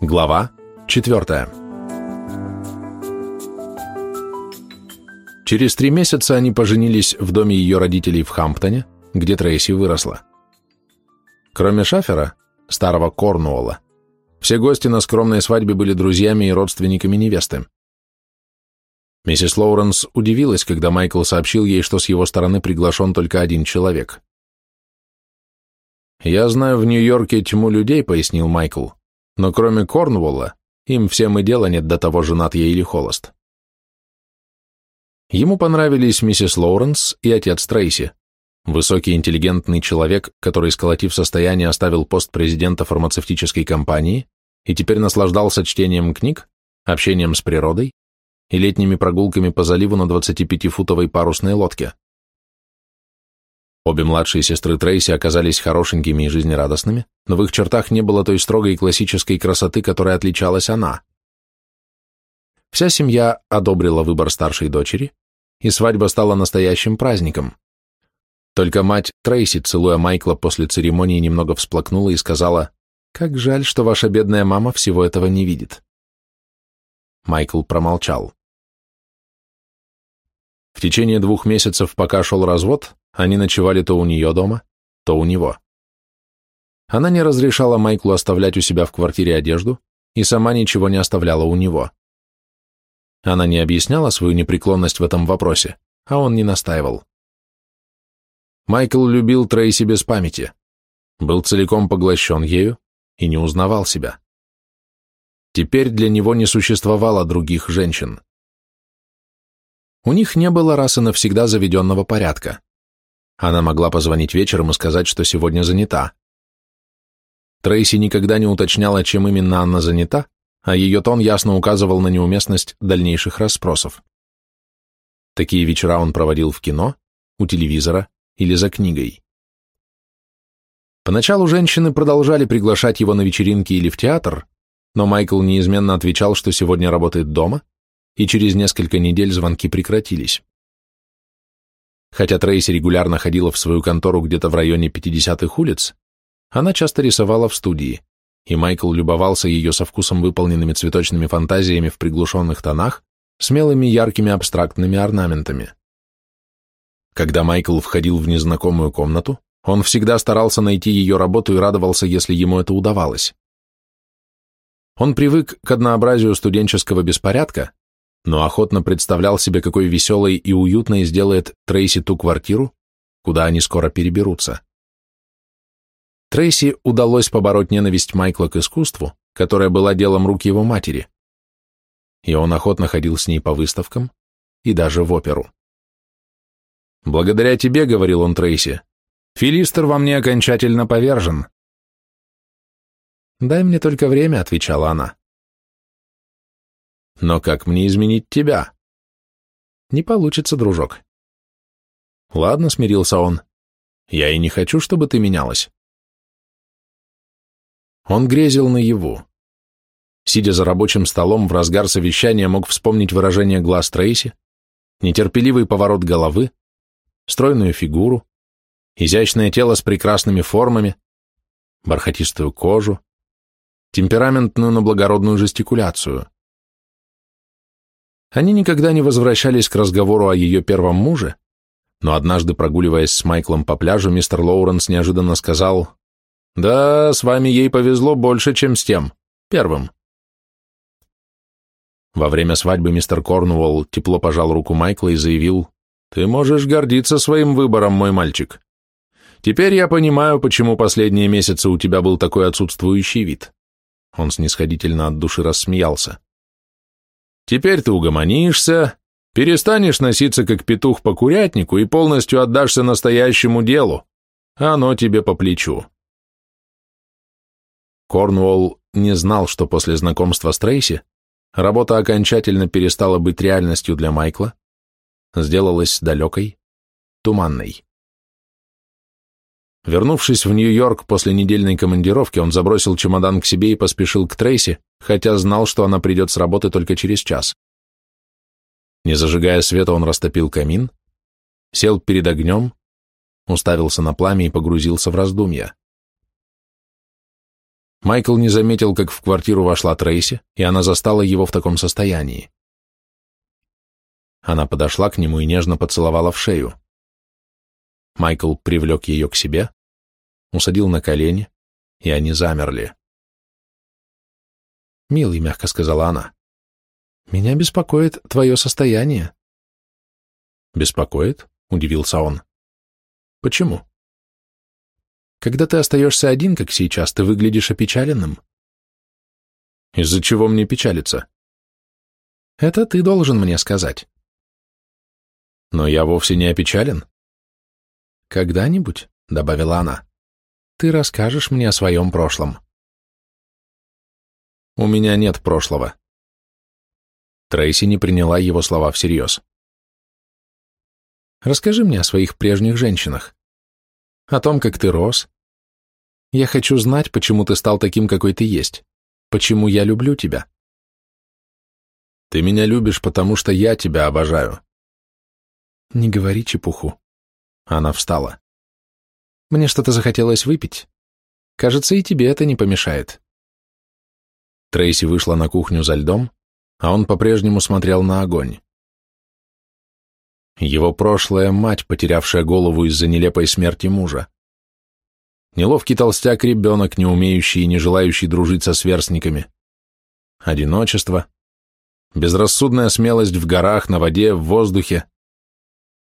Глава 4 Через три месяца они поженились в доме ее родителей в Хамптоне, где Трейси выросла. Кроме Шафера, старого Корнуолла, все гости на скромной свадьбе были друзьями и родственниками невесты. Миссис Лоуренс удивилась, когда Майкл сообщил ей, что с его стороны приглашен только один человек. «Я знаю в Нью-Йорке тьму людей», — пояснил Майкл, «но кроме Корнуолла, им всем и дела нет до того, женат я или холост». Ему понравились миссис Лоуренс и отец Трейси, высокий интеллигентный человек, который, сколотив состояние, оставил пост президента фармацевтической компании и теперь наслаждался чтением книг, общением с природой и летними прогулками по заливу на 25-футовой парусной лодке. Обе младшие сестры Трейси оказались хорошенькими и жизнерадостными, но в их чертах не было той строгой и классической красоты, которой отличалась она. Вся семья одобрила выбор старшей дочери, и свадьба стала настоящим праздником. Только мать Трейси, целуя Майкла после церемонии, немного всплакнула и сказала, «Как жаль, что ваша бедная мама всего этого не видит». Майкл промолчал. В течение двух месяцев, пока шел развод, они ночевали то у нее дома, то у него. Она не разрешала Майклу оставлять у себя в квартире одежду и сама ничего не оставляла у него. Она не объясняла свою непреклонность в этом вопросе, а он не настаивал. Майкл любил Трейси без памяти, был целиком поглощен ею и не узнавал себя. Теперь для него не существовало других женщин. У них не было раз и навсегда заведенного порядка. Она могла позвонить вечером и сказать, что сегодня занята. Трейси никогда не уточняла, чем именно она занята, а ее тон ясно указывал на неуместность дальнейших расспросов. Такие вечера он проводил в кино, у телевизора или за книгой. Поначалу женщины продолжали приглашать его на вечеринки или в театр, но Майкл неизменно отвечал, что сегодня работает дома, и через несколько недель звонки прекратились. Хотя Трейси регулярно ходила в свою контору где-то в районе 50-х улиц, она часто рисовала в студии, и Майкл любовался ее со вкусом выполненными цветочными фантазиями в приглушенных тонах, смелыми яркими абстрактными орнаментами. Когда Майкл входил в незнакомую комнату, он всегда старался найти ее работу и радовался, если ему это удавалось. Он привык к однообразию студенческого беспорядка, но охотно представлял себе, какой веселой и уютной сделает Трейси ту квартиру, куда они скоро переберутся. Трейси удалось побороть ненависть Майкла к искусству, которая была делом рук его матери, и он охотно ходил с ней по выставкам и даже в оперу. «Благодаря тебе, — говорил он Трейси, — Филистер во мне окончательно повержен». «Дай мне только время», — отвечала она. Но как мне изменить тебя? Не получится, дружок. Ладно, смирился он. Я и не хочу, чтобы ты менялась. Он грезил наяву. Сидя за рабочим столом в разгар совещания, мог вспомнить выражение глаз Трейси, нетерпеливый поворот головы, стройную фигуру, изящное тело с прекрасными формами, бархатистую кожу, темпераментную, но благородную жестикуляцию. Они никогда не возвращались к разговору о ее первом муже, но однажды, прогуливаясь с Майклом по пляжу, мистер Лоуренс неожиданно сказал, «Да, с вами ей повезло больше, чем с тем, первым». Во время свадьбы мистер Корнуолл тепло пожал руку Майкла и заявил, «Ты можешь гордиться своим выбором, мой мальчик. Теперь я понимаю, почему последние месяцы у тебя был такой отсутствующий вид». Он снисходительно от души рассмеялся. Теперь ты угомонишься, перестанешь носиться как петух по курятнику и полностью отдашься настоящему делу. Оно тебе по плечу. Корнуолл не знал, что после знакомства с Трейси работа окончательно перестала быть реальностью для Майкла, сделалась далекой, туманной. Вернувшись в Нью-Йорк после недельной командировки, он забросил чемодан к себе и поспешил к Трейси, хотя знал, что она придет с работы только через час. Не зажигая света, он растопил камин, сел перед огнем, уставился на пламя и погрузился в раздумья. Майкл не заметил, как в квартиру вошла Трейси, и она застала его в таком состоянии. Она подошла к нему и нежно поцеловала в шею. Майкл привлек ее к себе, усадил на колени, и они замерли. «Милый», — мягко сказала она, — «меня беспокоит твое состояние». «Беспокоит?» — удивился он. «Почему?» Когда ты остаешься один, как сейчас, ты выглядишь опечаленным. Из-за чего мне печалиться? Это ты должен мне сказать. Но я вовсе не опечален. Когда-нибудь, — добавила она, — ты расскажешь мне о своем прошлом. У меня нет прошлого. Трейси не приняла его слова всерьез. Расскажи мне о своих прежних женщинах о том, как ты рос. Я хочу знать, почему ты стал таким, какой ты есть, почему я люблю тебя. Ты меня любишь, потому что я тебя обожаю. Не говори чепуху. Она встала. Мне что-то захотелось выпить. Кажется, и тебе это не помешает. Трейси вышла на кухню за льдом, а он по-прежнему смотрел на огонь. Его прошлая мать, потерявшая голову из-за нелепой смерти мужа. Неловкий толстяк-ребенок, не умеющий и не желающий дружить со сверстниками. Одиночество. Безрассудная смелость в горах, на воде, в воздухе.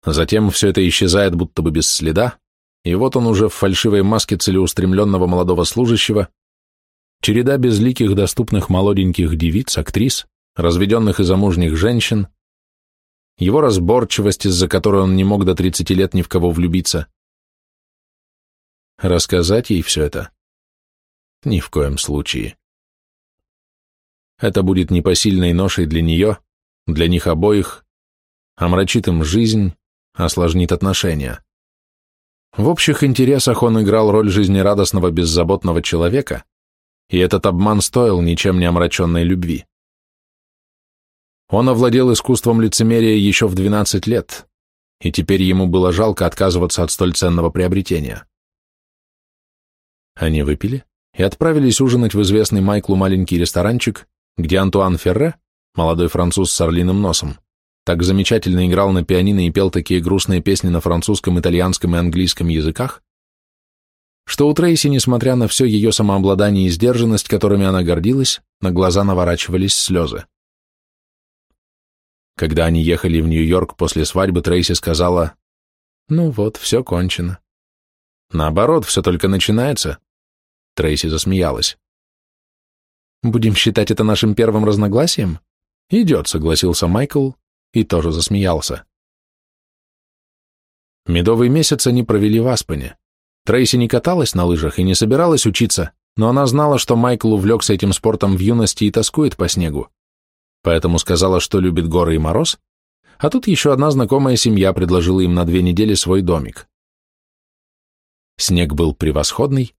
Затем все это исчезает будто бы без следа, и вот он уже в фальшивой маске целеустремленного молодого служащего, череда безликих доступных молоденьких девиц, актрис, разведенных и замужних женщин, его разборчивость, из-за которой он не мог до 30 лет ни в кого влюбиться. Рассказать ей все это? Ни в коем случае. Это будет непосильной ношей для нее, для них обоих, омрачит им жизнь, осложнит отношения. В общих интересах он играл роль жизнерадостного беззаботного человека, и этот обман стоил ничем не омраченной любви. Он овладел искусством лицемерия еще в 12 лет, и теперь ему было жалко отказываться от столь ценного приобретения. Они выпили и отправились ужинать в известный Майклу маленький ресторанчик, где Антуан Ферре, молодой француз с орлиным носом, так замечательно играл на пианино и пел такие грустные песни на французском, итальянском и английском языках, что у Трейси, несмотря на все ее самообладание и сдержанность, которыми она гордилась, на глаза наворачивались слезы. Когда они ехали в Нью-Йорк после свадьбы, Трейси сказала, «Ну вот, все кончено». «Наоборот, все только начинается». Трейси засмеялась. «Будем считать это нашим первым разногласием?» «Идет», — согласился Майкл и тоже засмеялся. Медовый месяц они провели в Аспене. Трейси не каталась на лыжах и не собиралась учиться, но она знала, что Майкл увлекся этим спортом в юности и тоскует по снегу поэтому сказала, что любит горы и мороз, а тут еще одна знакомая семья предложила им на две недели свой домик. Снег был превосходный,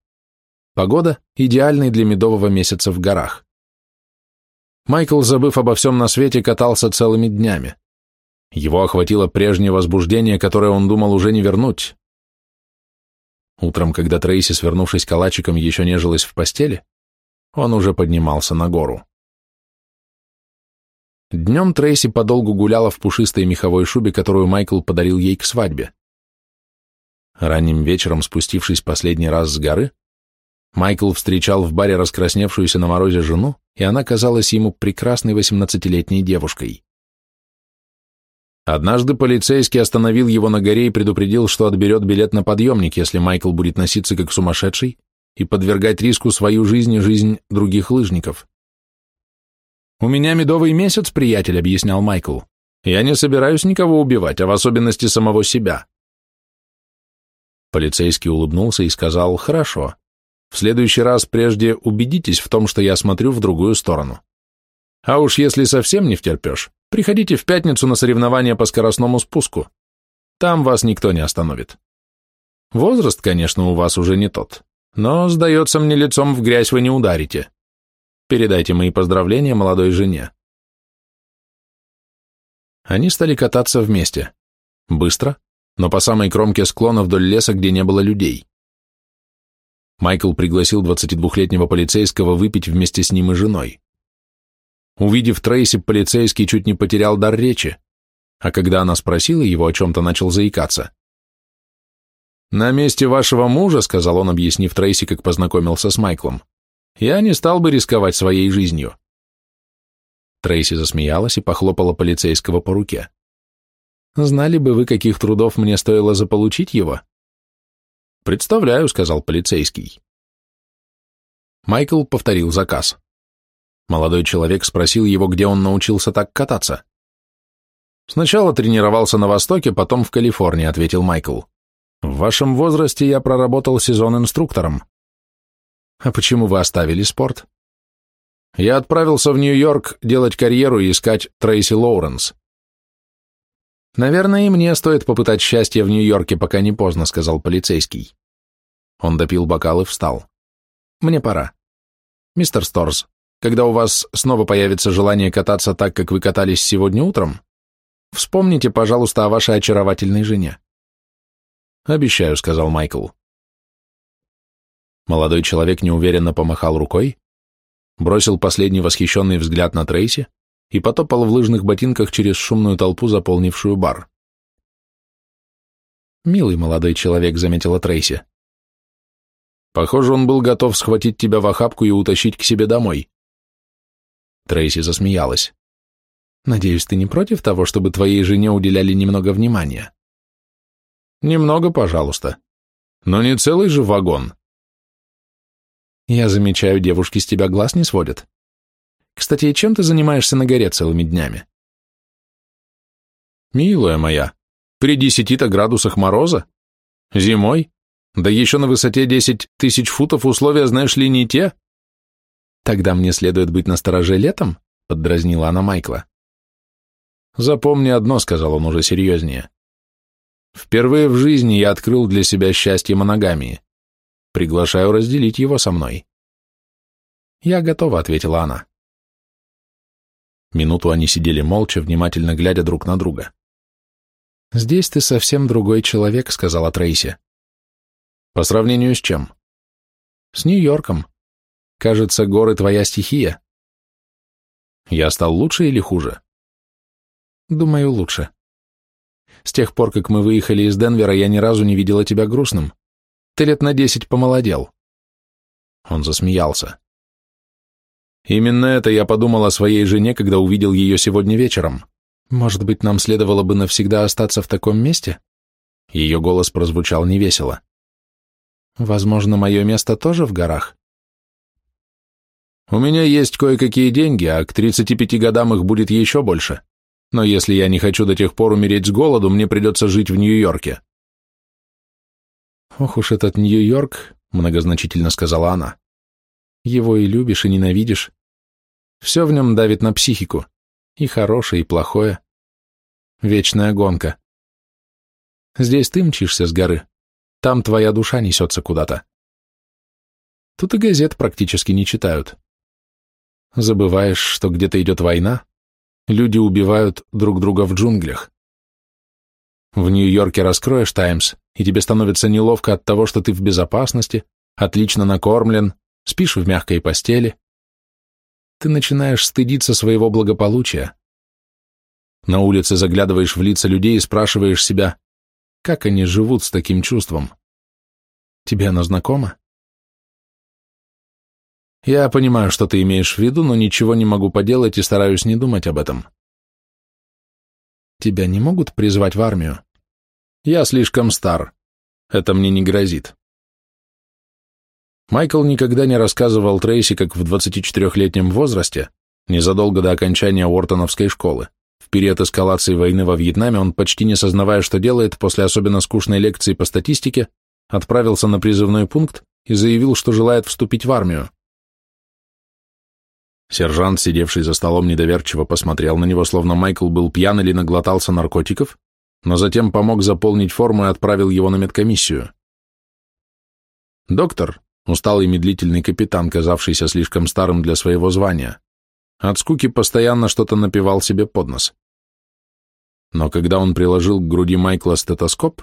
погода идеальной для медового месяца в горах. Майкл, забыв обо всем на свете, катался целыми днями. Его охватило прежнее возбуждение, которое он думал уже не вернуть. Утром, когда Трейси, свернувшись калачиком, еще нежилась в постели, он уже поднимался на гору. Днем Трейси подолгу гуляла в пушистой меховой шубе, которую Майкл подарил ей к свадьбе. Ранним вечером, спустившись последний раз с горы, Майкл встречал в баре раскрасневшуюся на морозе жену, и она казалась ему прекрасной восемнадцатилетней девушкой. Однажды полицейский остановил его на горе и предупредил, что отберет билет на подъемник, если Майкл будет носиться как сумасшедший и подвергать риску свою жизнь и жизнь других лыжников. «У меня медовый месяц, приятель», — объяснял Майкл. «Я не собираюсь никого убивать, а в особенности самого себя». Полицейский улыбнулся и сказал, «Хорошо. В следующий раз прежде убедитесь в том, что я смотрю в другую сторону. А уж если совсем не втерпешь, приходите в пятницу на соревнования по скоростному спуску. Там вас никто не остановит. Возраст, конечно, у вас уже не тот, но, сдается мне, лицом в грязь вы не ударите». Передайте мои поздравления молодой жене. Они стали кататься вместе. Быстро, но по самой кромке склона вдоль леса, где не было людей. Майкл пригласил 22-летнего полицейского выпить вместе с ним и женой. Увидев Трейси, полицейский чуть не потерял дар речи, а когда она спросила его о чем-то, начал заикаться. «На месте вашего мужа», — сказал он, объяснив Трейси, как познакомился с Майклом, «я не стал бы рисковать своей жизнью». Трейси засмеялась и похлопала полицейского по руке. «Знали бы вы, каких трудов мне стоило заполучить его?» «Представляю», — сказал полицейский. Майкл повторил заказ. Молодой человек спросил его, где он научился так кататься. «Сначала тренировался на Востоке, потом в Калифорнии», — ответил Майкл. «В вашем возрасте я проработал сезон инструктором». «А почему вы оставили спорт?» «Я отправился в Нью-Йорк делать карьеру и искать Трейси Лоуренс». «Наверное, и мне стоит попытать счастье в Нью-Йорке, пока не поздно», — сказал полицейский. Он допил бокал и встал. «Мне пора. Мистер Сторс, когда у вас снова появится желание кататься так, как вы катались сегодня утром, вспомните, пожалуйста, о вашей очаровательной жене». «Обещаю», — сказал Майкл. Молодой человек неуверенно помахал рукой, бросил последний восхищенный взгляд на Трейси и потопал в лыжных ботинках через шумную толпу, заполнившую бар. «Милый молодой человек», — заметила Трейси. Похоже, он был готов схватить тебя в охапку и утащить к себе домой. Трейси засмеялась. Надеюсь, ты не против того, чтобы твоей жене уделяли немного внимания? Немного, пожалуйста. Но не целый же вагон. Я замечаю, девушки с тебя глаз не сводят. Кстати, чем ты занимаешься на горе целыми днями? Милая моя, при десяти-то градусах мороза? Зимой? Да еще на высоте 10 тысяч футов условия, знаешь ли, не те. Тогда мне следует быть настороже летом, поддразнила она Майкла. Запомни одно, сказал он уже серьезнее. Впервые в жизни я открыл для себя счастье моногамии. Приглашаю разделить его со мной. Я готова, ответила она. Минуту они сидели молча, внимательно глядя друг на друга. «Здесь ты совсем другой человек», — сказала Трейси. По сравнению с чем? С Нью-Йорком. Кажется, горы твоя стихия. Я стал лучше или хуже? Думаю, лучше. С тех пор, как мы выехали из Денвера, я ни разу не видела тебя грустным. Ты лет на десять помолодел. Он засмеялся. Именно это я подумал о своей жене, когда увидел ее сегодня вечером. Может быть, нам следовало бы навсегда остаться в таком месте? Ее голос прозвучал невесело. Возможно, мое место тоже в горах? У меня есть кое-какие деньги, а к 35 годам их будет еще больше. Но если я не хочу до тех пор умереть с голоду, мне придется жить в Нью-Йорке. Ох уж этот Нью-Йорк, многозначительно сказала она. Его и любишь, и ненавидишь. Все в нем давит на психику. И хорошее, и плохое. Вечная гонка. Здесь ты мчишься с горы, там твоя душа несется куда-то. Тут и газет практически не читают. Забываешь, что где-то идет война, люди убивают друг друга в джунглях. В Нью-Йорке раскроешь «Таймс», и тебе становится неловко от того, что ты в безопасности, отлично накормлен, спишь в мягкой постели. Ты начинаешь стыдиться своего благополучия. На улице заглядываешь в лица людей и спрашиваешь себя, как они живут с таким чувством? Тебе оно знакомо? Я понимаю, что ты имеешь в виду, но ничего не могу поделать и стараюсь не думать об этом. Тебя не могут призвать в армию? Я слишком стар. Это мне не грозит. Майкл никогда не рассказывал Трейси, как в 24-летнем возрасте, незадолго до окончания Уортоновской школы, в период эскалации войны во Вьетнаме он, почти не сознавая, что делает, после особенно скучной лекции по статистике, отправился на призывной пункт и заявил, что желает вступить в армию. Сержант, сидевший за столом, недоверчиво посмотрел на него, словно Майкл был пьян или наглотался наркотиков, но затем помог заполнить форму и отправил его на медкомиссию. Доктор, усталый медлительный капитан, казавшийся слишком старым для своего звания, от скуки постоянно что-то напевал себе под нос. Но когда он приложил к груди Майкла стетоскоп,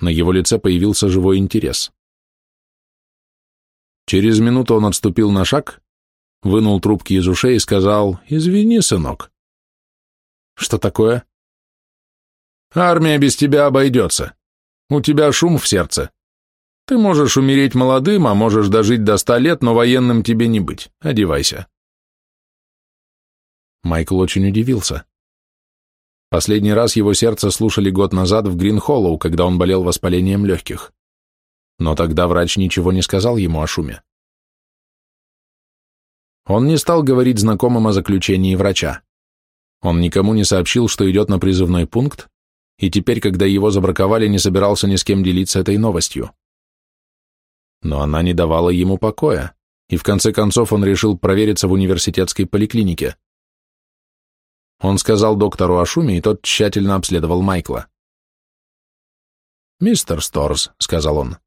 на его лице появился живой интерес. Через минуту он отступил на шаг, вынул трубки из ушей и сказал «Извини, сынок». «Что такое?» «Армия без тебя обойдется. У тебя шум в сердце. Ты можешь умереть молодым, а можешь дожить до ста лет, но военным тебе не быть. Одевайся». Майкл очень удивился. Последний раз его сердце слушали год назад в Грин-Холлоу, когда он болел воспалением легких. Но тогда врач ничего не сказал ему о шуме. Он не стал говорить знакомым о заключении врача. Он никому не сообщил, что идет на призывной пункт, и теперь, когда его забраковали, не собирался ни с кем делиться этой новостью. Но она не давала ему покоя, и в конце концов он решил провериться в университетской поликлинике. Он сказал доктору о шуме, и тот тщательно обследовал Майкла. «Мистер Сторз», — сказал он, —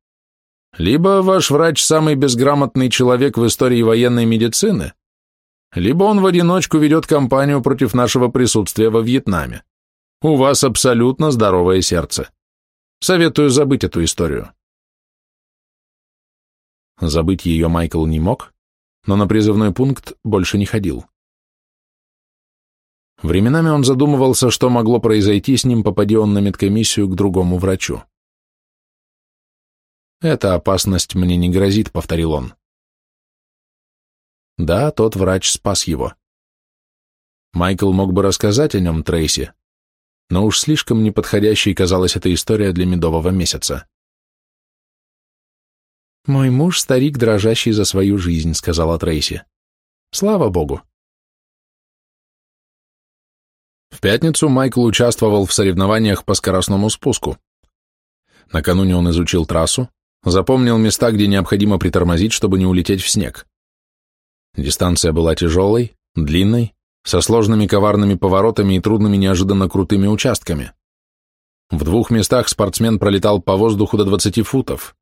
«либо ваш врач самый безграмотный человек в истории военной медицины, либо он в одиночку ведет кампанию против нашего присутствия во Вьетнаме. У вас абсолютно здоровое сердце. Советую забыть эту историю». Забыть ее Майкл не мог, но на призывной пункт больше не ходил. Временами он задумывался, что могло произойти с ним, попади он на медкомиссию к другому врачу. «Эта опасность мне не грозит», — повторил он. Да, тот врач спас его. Майкл мог бы рассказать о нем Трейси, но уж слишком неподходящей казалась эта история для медового месяца. «Мой муж — старик, дрожащий за свою жизнь», — сказала Трейси. «Слава богу, в пятницу Майкл участвовал в соревнованиях по скоростному спуску. Накануне он изучил трассу, запомнил места, где необходимо притормозить, чтобы не улететь в снег. Дистанция была тяжелой, длинной, со сложными коварными поворотами и трудными неожиданно крутыми участками. В двух местах спортсмен пролетал по воздуху до 20 футов.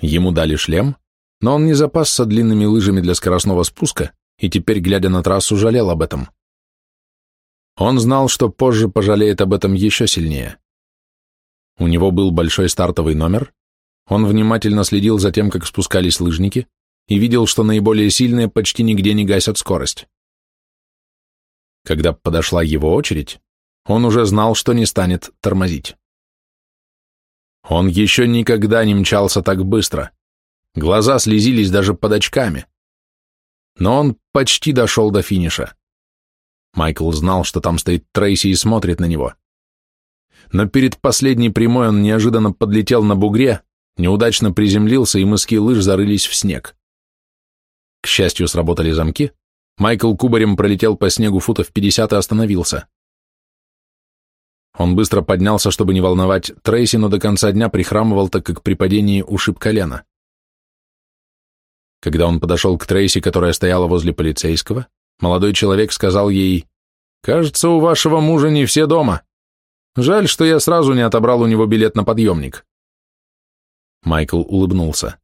Ему дали шлем, но он не запасся длинными лыжами для скоростного спуска и теперь, глядя на трассу, жалел об этом. Он знал, что позже пожалеет об этом еще сильнее. У него был большой стартовый номер, он внимательно следил за тем, как спускались лыжники, и видел, что наиболее сильные почти нигде не гасят скорость. Когда подошла его очередь, он уже знал, что не станет тормозить. Он еще никогда не мчался так быстро. Глаза слезились даже под очками. Но он почти дошел до финиша. Майкл знал, что там стоит Трейси и смотрит на него. Но перед последней прямой он неожиданно подлетел на бугре, неудачно приземлился, и мыски лыж зарылись в снег. К счастью, сработали замки. Майкл кубарем пролетел по снегу футов 50 и остановился. Он быстро поднялся, чтобы не волновать Трейси, но до конца дня прихрамывал, так как при падении ушиб колено. Когда он подошел к Трейси, которая стояла возле полицейского, Молодой человек сказал ей, «Кажется, у вашего мужа не все дома. Жаль, что я сразу не отобрал у него билет на подъемник». Майкл улыбнулся.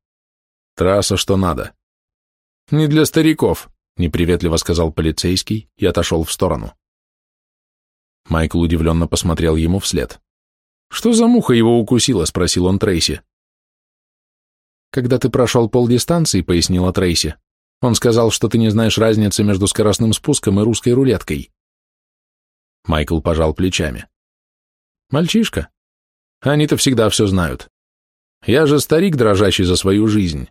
«Трасса что надо». «Не для стариков», — неприветливо сказал полицейский и отошел в сторону. Майкл удивленно посмотрел ему вслед. «Что за муха его укусила?» — спросил он Трейси. «Когда ты прошел полдистанции», — пояснила Трейси, он сказал, что ты не знаешь разницы между скоростным спуском и русской рулеткой. Майкл пожал плечами. Мальчишка. Они-то всегда все знают. Я же старик, дрожащий за свою жизнь.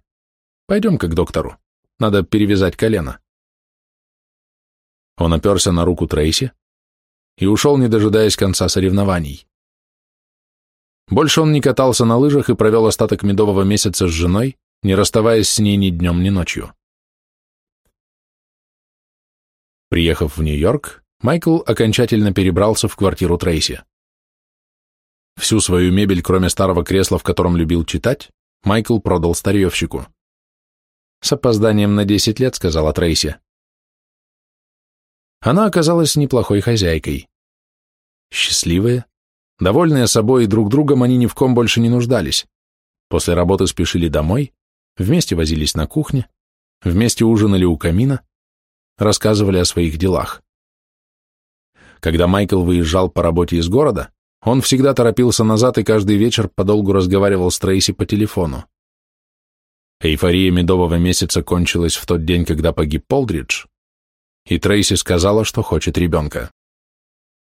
Пойдем-ка к доктору. Надо перевязать колено. Он оперся на руку Трейси и ушел, не дожидаясь конца соревнований. Больше он не катался на лыжах и провел остаток медового месяца с женой, не расставаясь с ней ни днем, ни ночью. Приехав в Нью-Йорк, Майкл окончательно перебрался в квартиру Трейси. Всю свою мебель, кроме старого кресла, в котором любил читать, Майкл продал старьевщику. «С опозданием на десять лет», — сказала Трейси. Она оказалась неплохой хозяйкой. Счастливые, довольные собой и друг другом, они ни в ком больше не нуждались. После работы спешили домой, вместе возились на кухне, вместе ужинали у камина, рассказывали о своих делах. Когда Майкл выезжал по работе из города, он всегда торопился назад и каждый вечер подолгу разговаривал с Трейси по телефону. Эйфория медового месяца кончилась в тот день, когда погиб Полдридж, и Трейси сказала, что хочет ребенка.